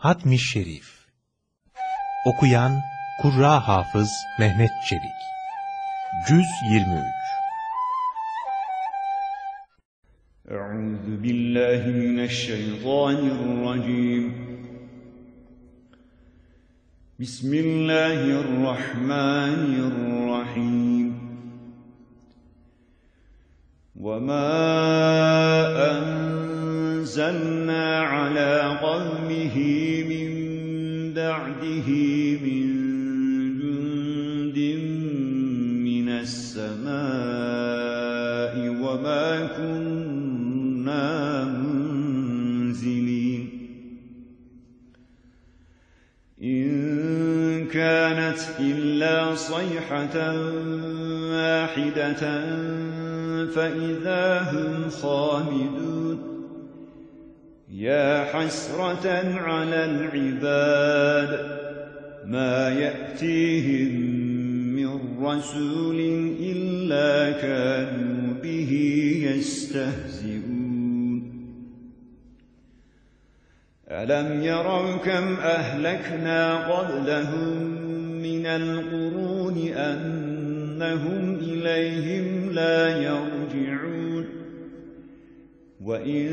Hatmi Şerif. Okuyan Kurra Hafız Mehmet Çelik. Cüz 23 Euzu billahi mineşşeytanirracim Bismillahirrahmanirrahim Ve ma صيحة واحدة فإذا هم خامدون يا حسرة على العباد ما يأتيهم من رسول إلا كانوا به يستهزئون ألم يروا كم أهلكنا قبلهم من القرون أنهم إليهم لا يرجعون. وإن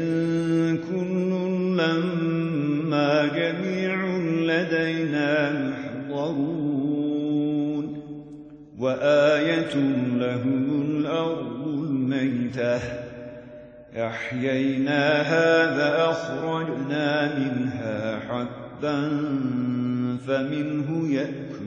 كل لما جميع لدينا محضرون وآية لهم الأرض الميتة. أحييناها فأخرجنا منها حبا فمنه يأكلون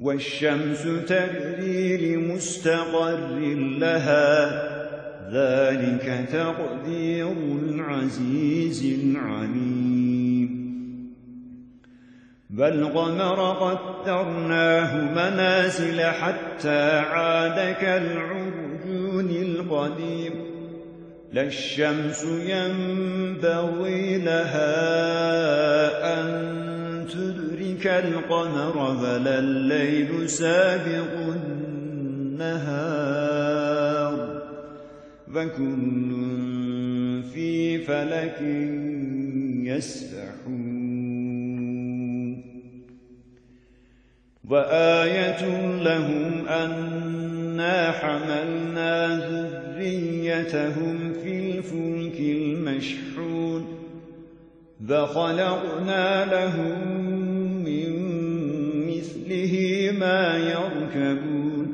والشمس تجري لمستقر لها. ذلك تقدير العزيز العليم. قمر قدرناه منازل حتى عاد كالعرجون القديم. لا الشمس ينبغي لها أن تدرك القمر ولا الليل سابق النهار فكل في فلك يسبحون وآية لهم أنا حملنا ذريتهم في الفلك المشحون فخلقنا لهم مثله ما يركبون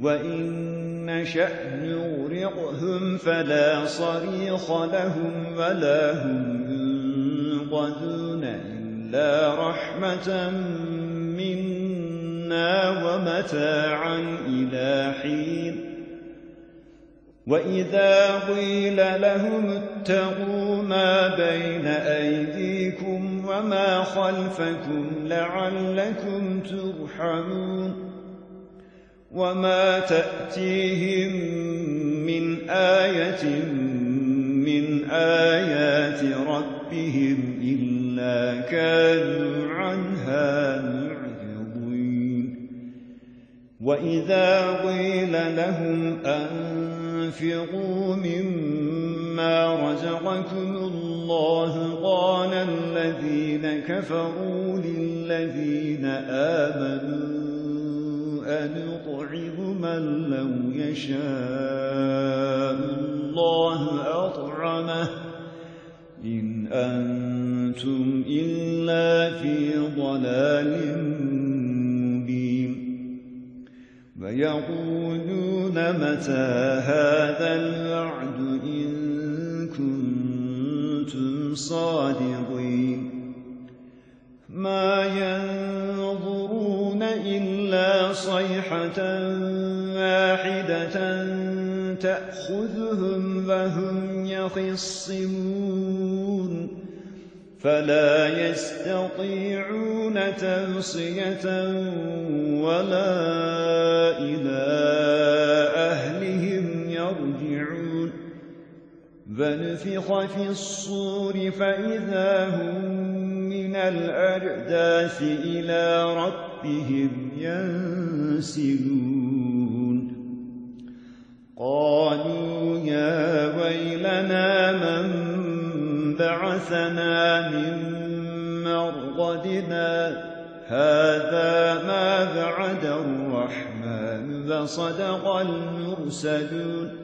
وإن نشأ نغرقهم فلا صريخ لهم ولا هم ينقذون إلا رحمة منا ومتاعا إلى حين. وإذا قيل لهم اتقوا ما بين أيديكم وما خلفكم لعلكم ترحمون وما تأتيهم من آية من آيات ربهم إلا كانوا عنها معرضين وإذا قيل لهم أنفقوا مما رزقكم الله قال الذين كفروا للذين آمنوا أنطعم من لو يشاء. الله أطعمه. إن أنت أنتم إلا في ضلال مبين. ويقولون متى هذا الوعد؟ كنتم صادقين. ما ينظرون إلا صيحة واحدة تأخذهم وهم يخصمون. فلا يستطيعون توصية ولا إلى فنفخ في الصور فإذا هم من الأرداث إلى ربهم ينسلون. قالوا يا ويلنا من بعثنا من مرقدنا هذا ما بعد الرحمن وصدق المرسلون.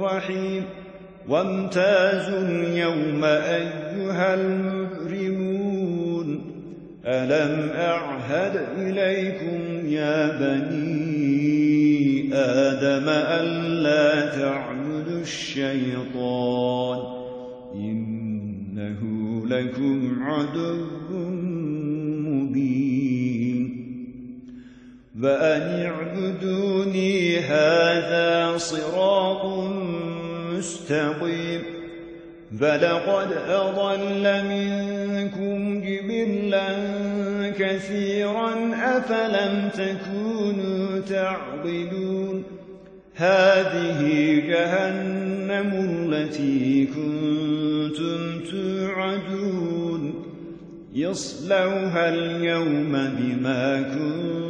رحيم وامتازوا اليوم أيها المجرمون. ألم أعهد إليكم يا بني آدم ألا تعبدوا الشيطان؟ إنه لكم عدو وأن اعبدوني هذا صراط مستقيم. فلقد أضل منكم جبلا كثيرا أفلم تكونوا تعقلون؟ هذه جهنم التي كنتم توعدون. يصلوها اليوم بما كنتم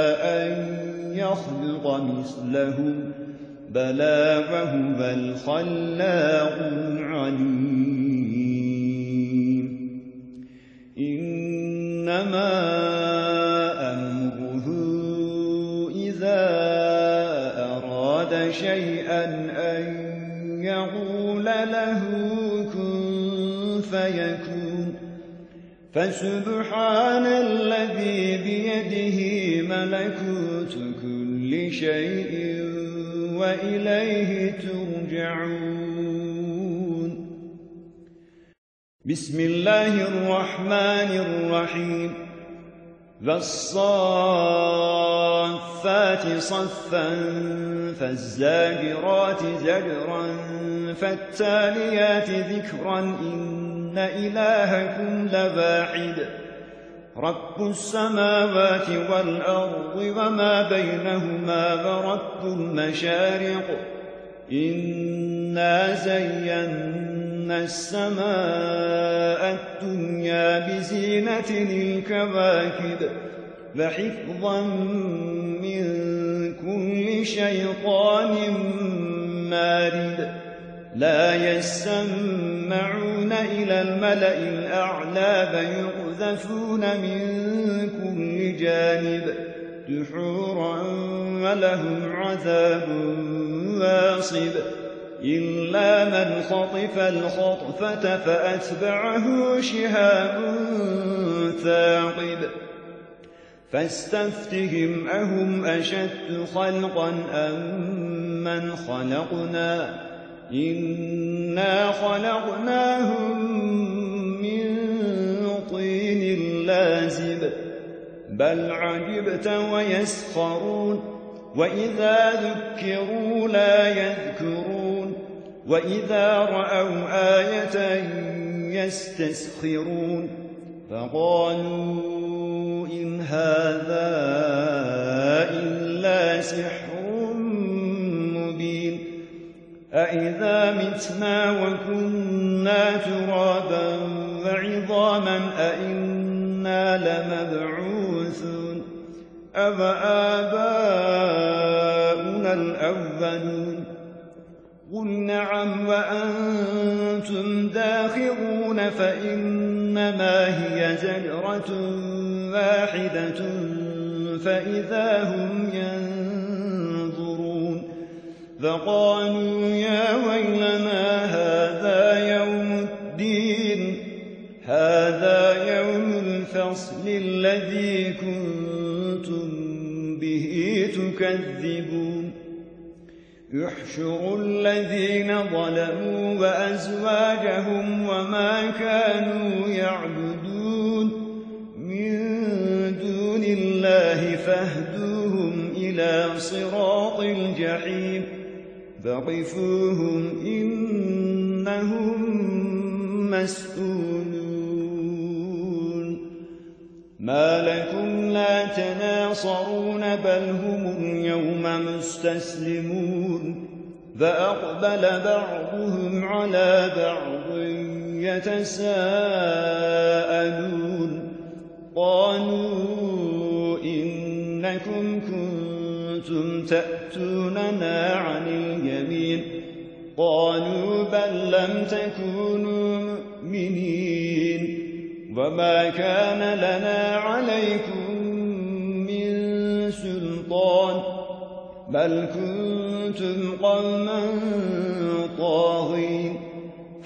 يخلق مثلهم بلى وهو الخلاق العليم. إنما أمره إذا أراد شيئا أن يقول له كن فيكون. فسبحان الذي بيده ملكوت كل شيء وإليه ترجعون. بسم الله الرحمن الرحيم. والصافات صفا فالزاجرات زجرا فالتاليات ذكرا إن إلهكم لواحد رب السماوات والأرض وما بينهما ورب المشارق إنا زينا السماء الدنيا بزينة الكواكب وحفظا من كل شيطان مارد لا يسمعون إلى الملأ الأعلى فيقذفون من كل جانب دحورا ولهم عذاب واصب إلا من خطف الخطفة فأتبعه شهاب ثاقب فاستفتهم أهم أشد خلقا أم من خلقنا إنا خلقناهم لازب بل عجبت ويسخرون وإذا ذكروا لا يذكرون وإذا رأوا آية يستسخرون فقالوا إن هذا إلا سحر مبين. أئذا متنا وكنا ترابا وعظاما أئنا أفآباؤنا الأولون قل نعم وأنتم داخرون فإنما هي زجرة واحدة فإذا هم ينظرون فقالوا يا ويلنا هذا يوم الدين هذا يوم الفصل الذي كنتم به تكذبون يحشر الذين ظلموا وأزواجهم وما كانوا يعبدون. من دون الله فاهدوهم إلى صراط الجحيم. فقفوهم إنهم مسؤولون. ما لكم لا تناصرون بل هم اليوم مستسلمون فأقبل بعضهم على بعض يتساءلون قالوا إنكم كنتم تأتوننا عن اليمين قالوا بل لم تكونوا مؤمنين وما كان لنا عليكم من سلطان بل كنتم قوما طاغين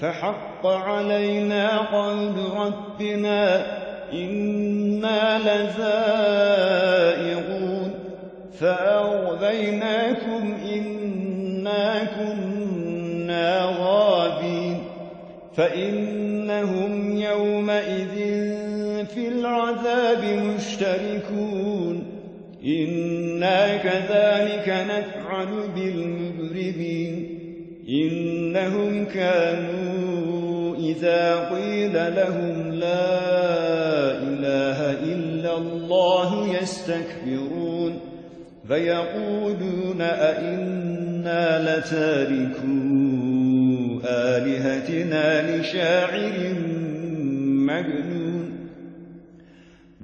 فحق علينا قول ربنا إنا لزائغون فأغذيناكم إنا كنا غابين فإنهم مشتركون إنا كذلك نفعل بالمجرمين. إنهم كانوا إذا قيل لهم لا إله إلا الله يستكبرون. فيقولون أئنا لتاركوا آلهتنا لشاعر مجنون.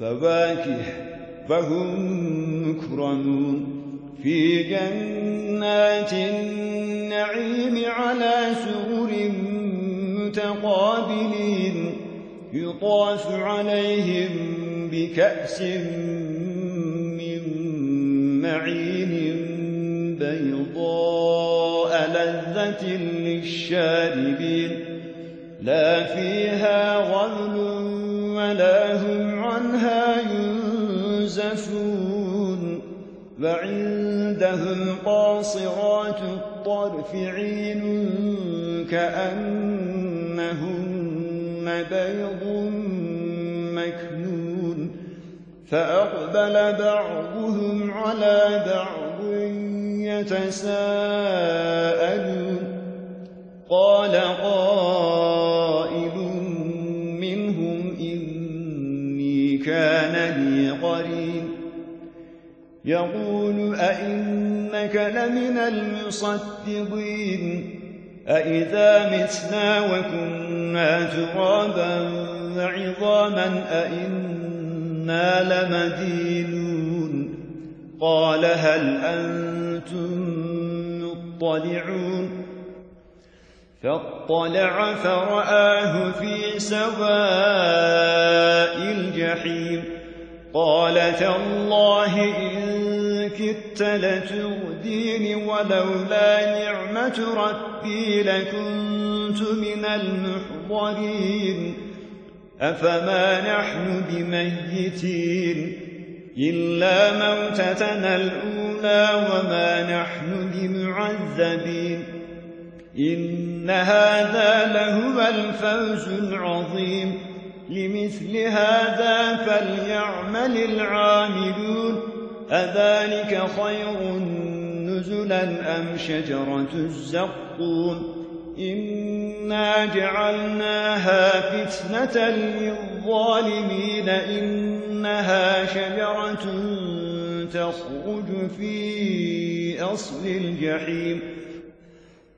فواكه فهم مكرمون في جنات النعيم على سرر متقابلين يطاف عليهم بكأس من معين بيضاء لذة للشاربين لا فيها غل ولا هم عنها ينزفون وعندهم قاصرات الطرف عين كأنهن بيض مكنون فأقبل بعضهم على بعض يتساءلون قال قائل كان لي قرين. يقول أئنك لمن المصدقين؟ أئذا متنا وكنا ترابا وعظاما أئنا لمدينون؟ قال هل أنتم مطلعون؟ فاطلع فرآه في سواء الجحيم. قال تالله إن كدت لتردين ولولا نعمة ربي لكنت من المحضرين. أفما نحن بميتين؟ إلا موتتنا الأولى وما نحن بمعذبين. إن هذا لهو الفوز العظيم. لمثل هذا فليعمل العاملون. أذلك خير نزلا أم شجرة الزقون إنا جعلناها فتنة للظالمين. إنها شجرة تخرج في أصل الجحيم.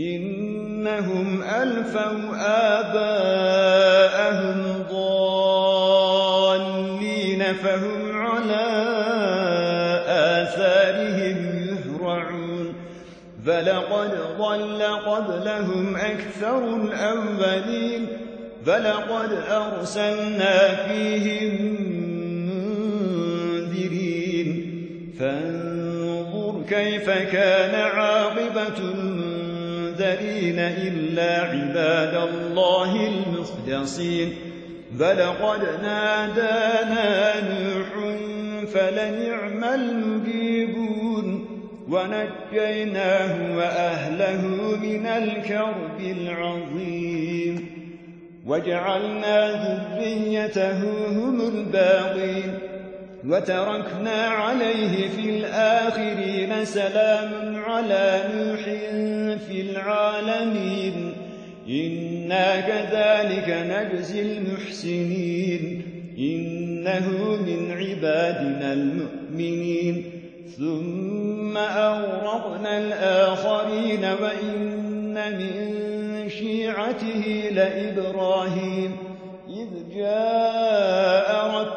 إنهم ألفوا آباءهم ضالين فهم على آثارهم يهرعون. فلقد ضل قبلهم أكثر الأولين. فلقد أرسلنا فيهم منذرين. فانظر كيف كان عاقبة المنذرين إلا عباد الله المخلصين. فلقد نادانا نوح فلنعم المجيبون. ونجيناه وأهله من الكرب العظيم. وجعلنا ذريته هم الباقين. وتركنا عليه في الآخرين سلام على نوح في العالمين. إنا كذلك نجزي المحسنين. إنه من عبادنا المؤمنين. ثم أورقنا الآخرين وإن من شيعته لإبراهيم. إذ جاء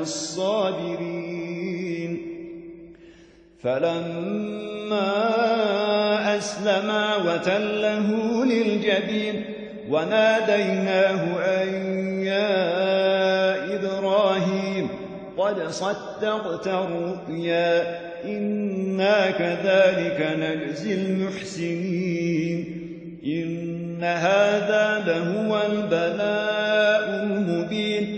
الصابرين. فلما أسلما وتله للجبين وناديناه أن يا إبراهيم قد صدقت الرؤيا إنا كذلك نجزي المحسنين. إن هذا لهو البلاء المبين.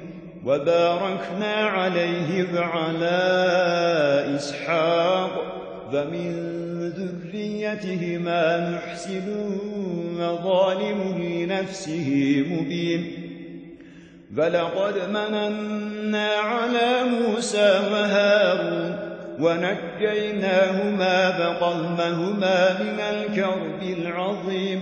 وباركنا عليه وعلى إسحاق ومن ذريتهما محسن وظالم لنفسه مبين. فلقد مننا على موسى وهارون ونجيناهما فقومهما من الكرب العظيم.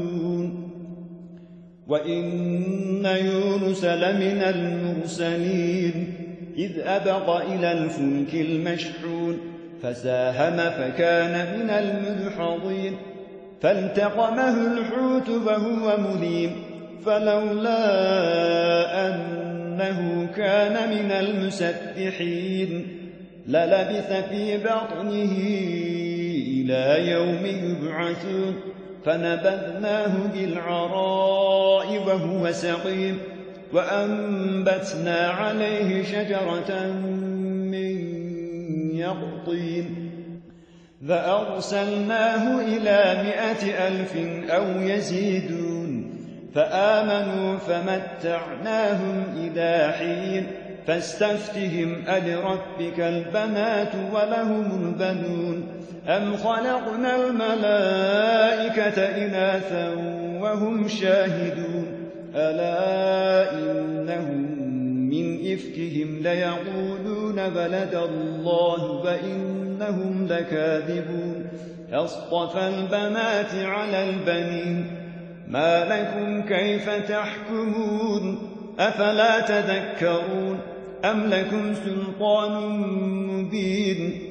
وإن يونس لمن المرسلين إذ أبق إلى الفلك المشحون فساهم فكان من المدحضين فالتقمه الحوت وهو مليم فلولا أنه كان من المسبحين للبث في بطنه إلى يوم يبعثون فنبذناه بالعراء وهو سقيم وأنبتنا عليه شجرة من يقطين فأرسلناه إلى مائة ألف أو يزيدون فآمنوا فمتعناهم إلى حين فاستفتهم ألربك البنات ولهم البنون أم خلقنا الملائكة إناثا وهم شاهدون ألا إنهم من إفكهم ليقولون بلد الله وإنهم لكاذبون أصطفى البنات على البنين ما لكم كيف تحكمون أفلا تذكرون أم لكم سلطان مبين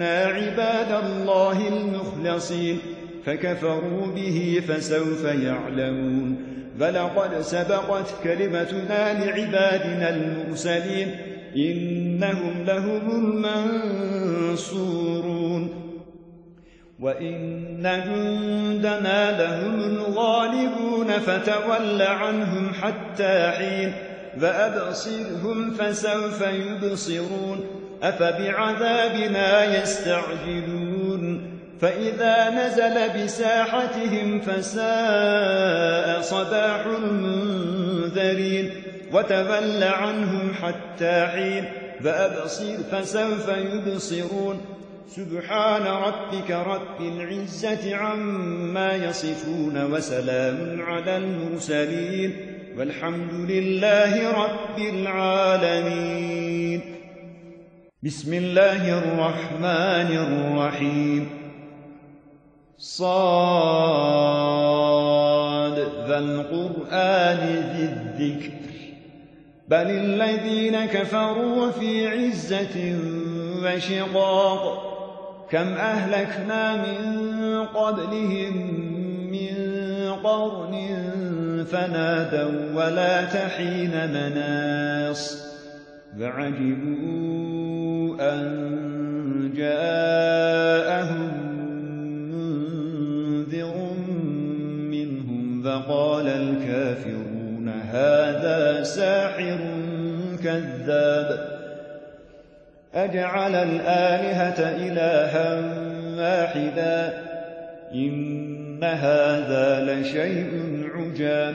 عباد الله المخلصين فكفروا به فسوف يعلمون. فلقد سبقت كلمتنا لعبادنا المرسلين إنهم لهم المنصورون. وإن جندنا لهم الغالبون فتول عنهم حتى حين. فأبصرهم فسوف يبصرون. أفبعذابنا يستعجلون؟ فإذا نزل بساحتهم فساء صباح المنذرين وتول عنهم حتى حين فأبصر فسوف يبصرون. سبحان ربك رب العزة عما يصفون وسلام على المرسلين والحمد لله رب العالمين. بسم الله الرحمن الرحيم. صاد ذا القرآن ذي الذكر. بل الذين كفروا في عزة وشقاق. كم أهلكنا من قبلهم من قرن فنادوا ولا تحين مناص. فعجبوا أن جاءهم منذر منهم فقال الكافرون هذا ساحر كذاب أجعل الآلهة إلها واحدا إن هذا لشيء عجاب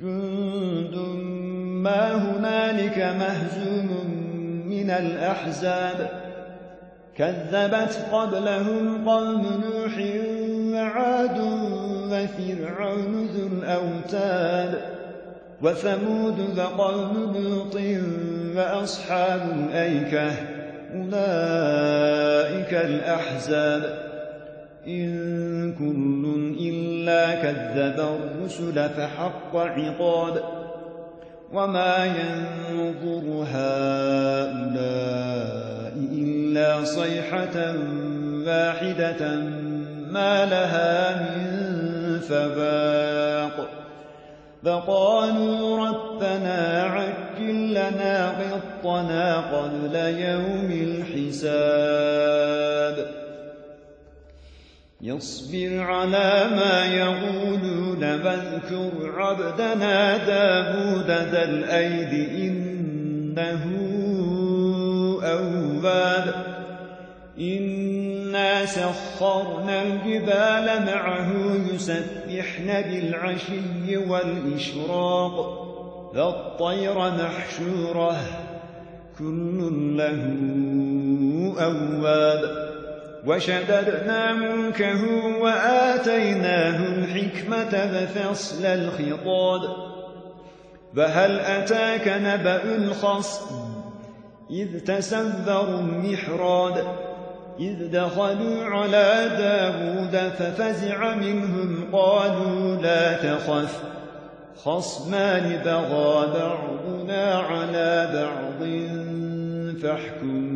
جند ما هنالك مهزوم من الأحزاب كذبت قبلهم قوم نوح وعاد وفرعون ذو الأوتاد وثمود وقوم لوط وأصحاب الأيكة أولئك الأحزاب إن كل إلا كذب الرسل فحق عقاب وما ينظر هؤلاء إلا صيحة واحدة ما لها من فباق فقالوا ربنا عجل لنا غطنا قبل يوم الحساب يصبر على ما يقولون واذكر عبدنا داود ذا الأيد إنه أواب. إنا سخرنا الجبال معه يسبحن بالعشي والإشراق. فالطير محشورة كل له أواب. وشددنا ملكه وآتيناه الحكمة وفصل الخطاب. فهل أتاك نبأ الخصم إذ تسذروا المحراد إذ دخلوا على داود ففزع منهم قالوا لا تخف. خصمان بغى بعضنا على بعض فاحكم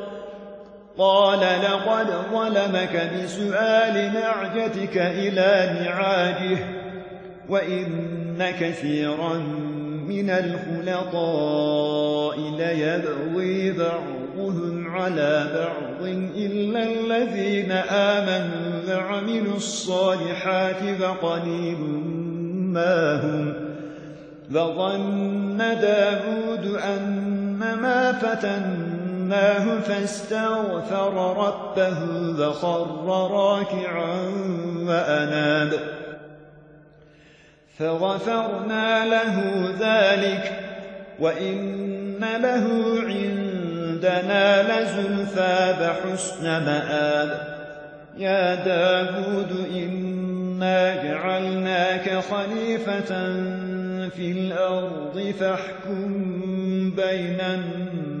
قال لقد ظلمك بسؤال نعجتك إلى نعاجه وإن كثيرا من الخلطاء ليبغي بعضهم على بعض إلا الذين آمنوا وعملوا الصالحات فقليل ما هم وظن داود أن ما فتن فَأَخَذْنَاهُ فاستغفر ربه وخر راكعا وأناب. فغفرنا له ذلك وإن له عندنا لزلفى بحسن مآب. يا داود إنا جعلناك خليفة في الأرض فاحكم بين الناس.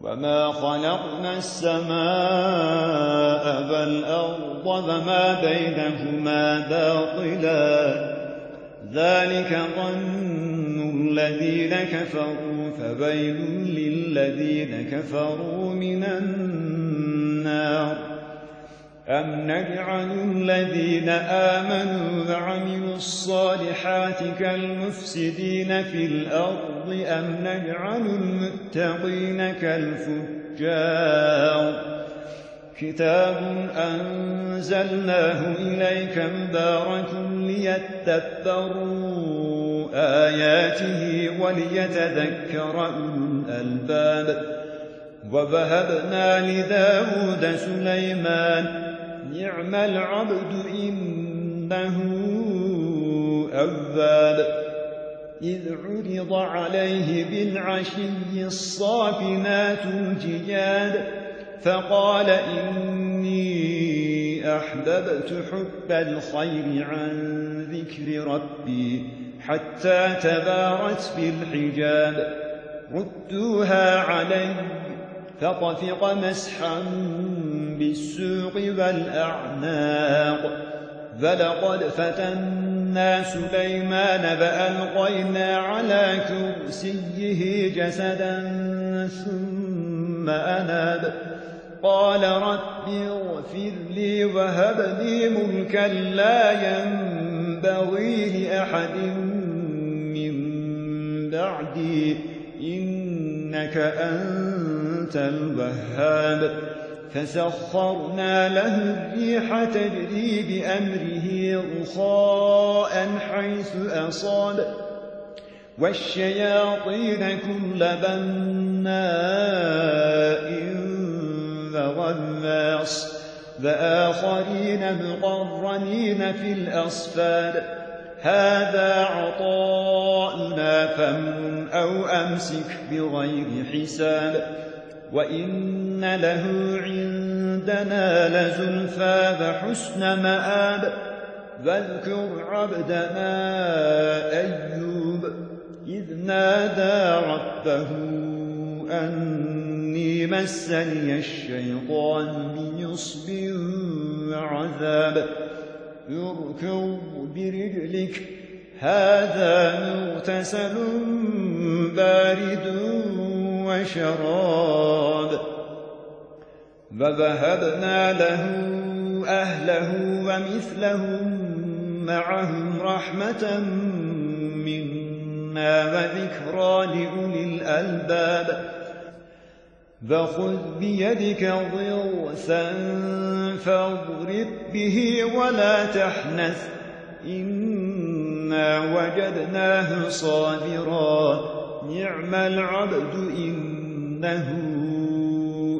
وما خلقنا السماء والأرض وما بينهما باطلا ذلك ظن الذين كفروا فويل للذين كفروا من النار أم نجعل الذين آمنوا وعملوا الصالحات كالمفسدين في الأرض أم نجعل المتقين كالفجار كتاب أنزلناه إليك مبارك ليتدبروا آياته وليتذكر أولو الألباب ووهبنا لداود سليمان نعم العبد إنه أواب إذ عرض عليه بالعشي الصافنات الجياد فقال إني أحببت حب الخير عن ذكر ربي حتى تبارت بالحجاب. ردوها علي فطفق مسحا بالسوق والأعناق. فلقد فتنا سليمان فألقينا على كرسيه جسدا ثم أناب. قال رب اغفر لي وهب لي ملكا لا ينبغي لأحد من بعدي. إنك أنت الوهاب. فسخرنا له الريح تجري بأمره رخاء حيث أصاب. والشياطين كل بناء وغواص. فآخرين مقرنين في الأصفاد. هذا عطاؤنا فمن أو أمسك بغير حساب. وإن له عندنا لزلفى وحسن مآب واذكر عبدنا أيوب إذ نادى ربه أني مسني الشيطان بنصب وعذاب اركض برجلك هذا مغتسل بارد وشراب فذهبنا له أهله ومثلهم معهم رحمة منا وذكرى لأولي الألباب فخذ بيدك ضغثا فاضرب به ولا تحنث إنا وجدناه صابرا نعم العبد إنه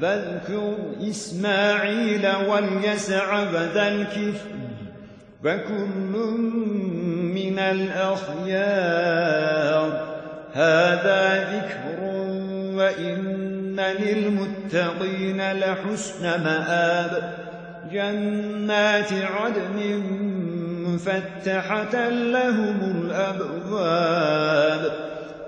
فاذكر إسماعيل واليسع وذا الكفر وكل من الأخيار. هذا ذكر وإن للمتقين لحسن مآب. جنات عدن مفتحة لهم الأبواب.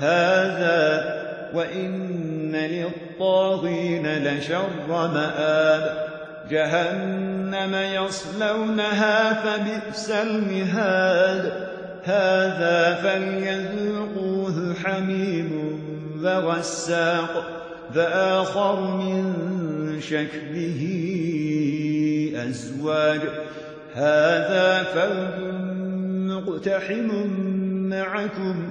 هذا وإن للطاغين لشر مآب جهنم يصلونها فبئس المهاد هذا فليذوقوه حميم وغساق فآخر من شكله أزواج هذا فوج مقتحم معكم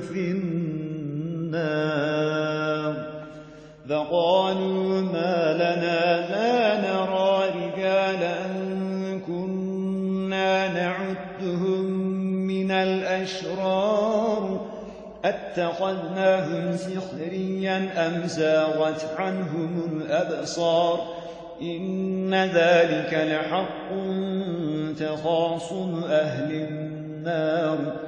في النار. فقالوا ما لنا لا نرى رجالا كنا نعدهم من الأشرار. أتخذناهم سخريا أم زاغت عنهم الأبصار؟ إن ذلك لحق تخاصم أهل النار.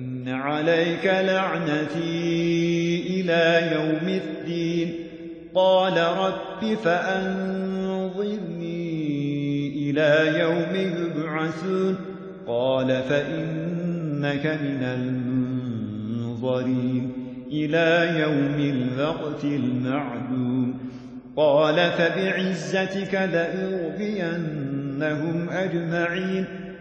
عليك لعنتي إلى يوم الدين قال رب فأنظرني إلى يوم يبعثون قال فإنك من المنظرين إلى يوم الوقت المعلوم قال فبعزتك لأغبينهم أجمعين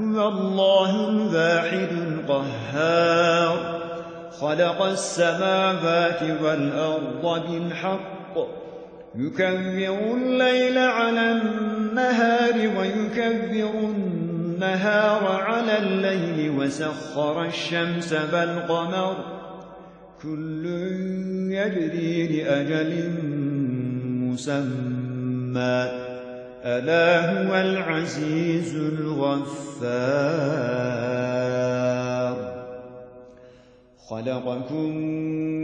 هو الله الواحد القهار. خلق السماوات والأرض بالحق. يكبر الليل على النهار ويكبر النهار على الليل وسخر الشمس والقمر. كل يجري لأجل مسمى. ألا هو العزيز الغفار. خلقكم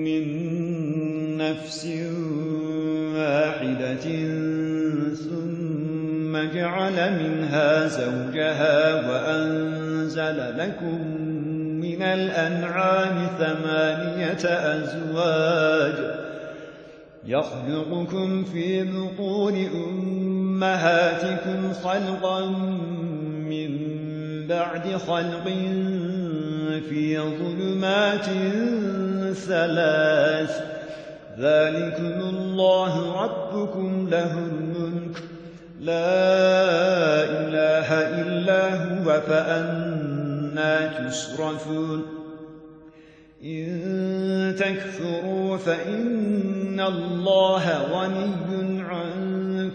من نفس واحدة ثم جعل منها زوجها وأنزل لكم من الأنعام ثمانية أزواج يخلقكم في بطون أمهاتكم خلقا من بعد خلق في ظلمات ثلاث. ذلكم الله ربكم له الملك. لا إله إلا هو فأنا تصرفون إن تكفروا فإن الله غني عنكم.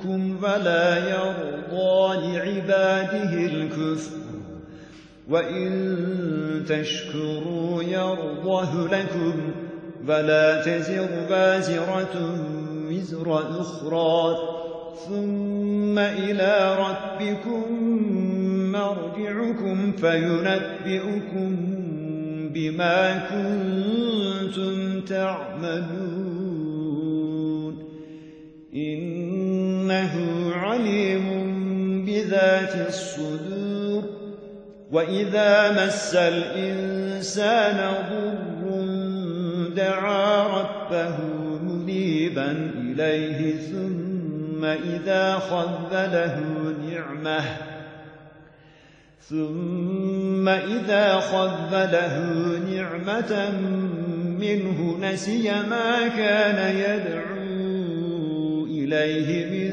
ولا يرضى لعباده الكفر. وإن تشكروا يرضه لكم ولا تزر بازرة وزر أخرى. ثم إلى ربكم مرجعكم فينبئكم بما كنتم تعملون. إنه عليم بذات الصدور. وإذا مس الإنسان ضر دعا ربه منيبا إليه ثم إذا خذله نعمة ثم إذا خذله نعمة منه نسي ما كان يدعو إليه من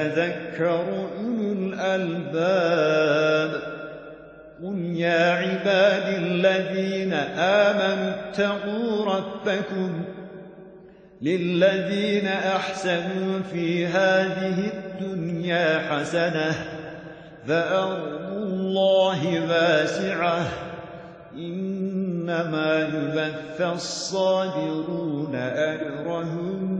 يتذكر أولو الألباب. قل يا عباد الذين آمنوا اتقوا ربكم للذين أحسنوا في هذه الدنيا حسنة فأرض الله واسعة. إنما يبث الصابرون أجرهم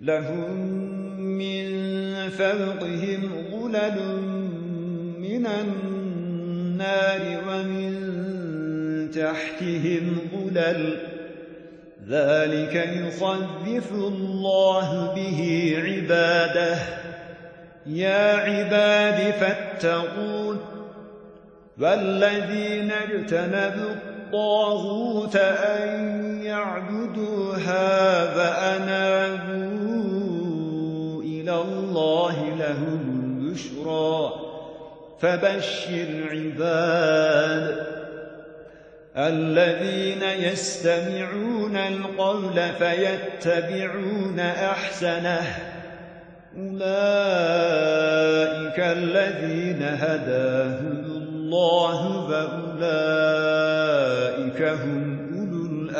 لهم من فوقهم غلل من النار ومن تحتهم غلل. ذلك يخذف الله به عباده. يا عباد فاتقون. والذين اجتنبوا الطاغوت أن يعبدوها فأنابوا إلى الله لهم البشرى فبشر عباد الذين يستمعون القول فيتبعون أحسنه. أولئك الذين هداهم الله فأولئك هم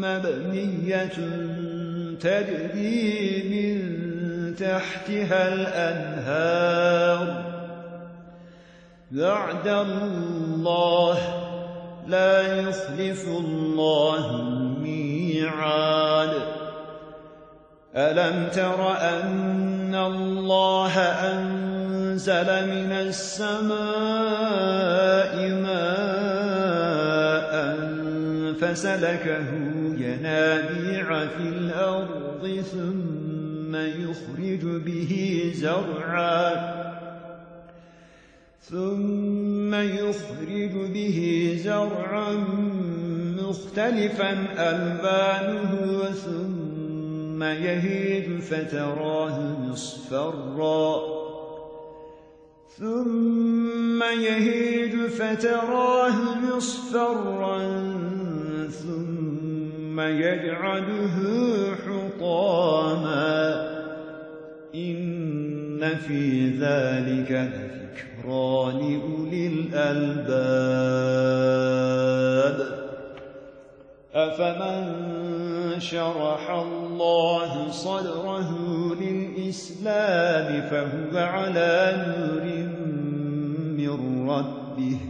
مبنية تجري من تحتها الأنهار. بعد الله لا يخلف الله الميعاد. ألم تر أن الله أنزل من السماء ماء فسلكه ينابيع في الأرض ثم يخرج به زرعاً. ثم يخرج به زرعا مختلفا ألبانه ثم يهيد فتراه مصفرا. ثم يهيد فتراه مصفرا ثم يجعله حطاما. إن في ذلك ذكرى لأولي الألباب. أفمن شرح الله صدره للإسلام فهو على نور من ربه.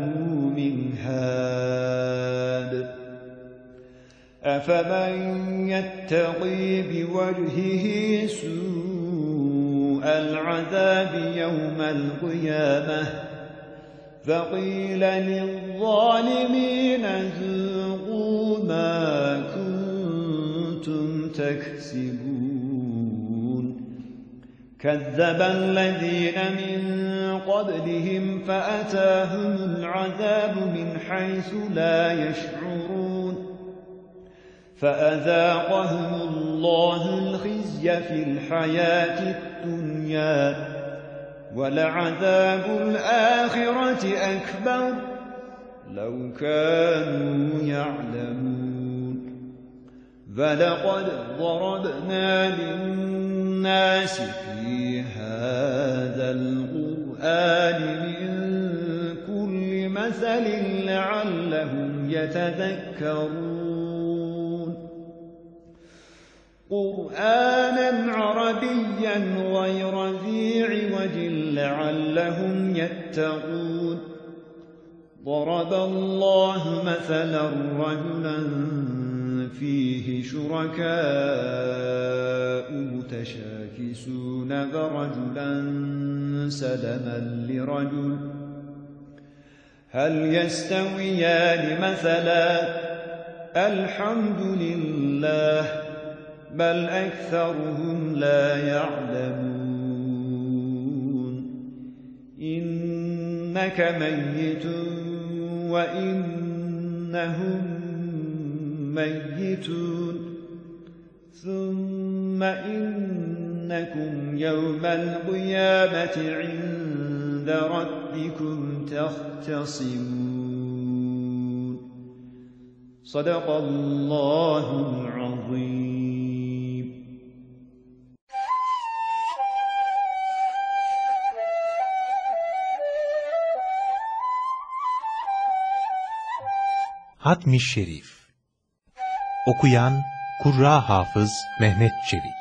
من هاد أفمن يتقي بوجهه سوء العذاب يوم القيامة فقيل للظالمين ذوقوا ما كنتم تكسبون. كذب الذين من قبلهم فأتاهم العذاب من حيث لا يشعرون فأذاقهم الله الخزي في الحياة الدنيا ولعذاب الآخرة أكبر لو كانوا يعلمون فلقد ضربنا للناس في هذا القرآن من كل مثل لعلهم يتذكرون. قرآنا عربيا غير ذي عوج لعلهم يتقون. ضرب الله مثلا رجلا فيه شركاء متشاكسون فرجلا سلما لرجل. هل يستويان مثلا؟ الحمد لله بل أكثرهم لا يعلمون. إنك ميت وإنهم ميتون. ثم إنكم يوم القيامة عند ربكم تختصمون. صدق الله العظيم. Hatmi Şerif. Okuyan Kurra Hafız Mehmet Çelik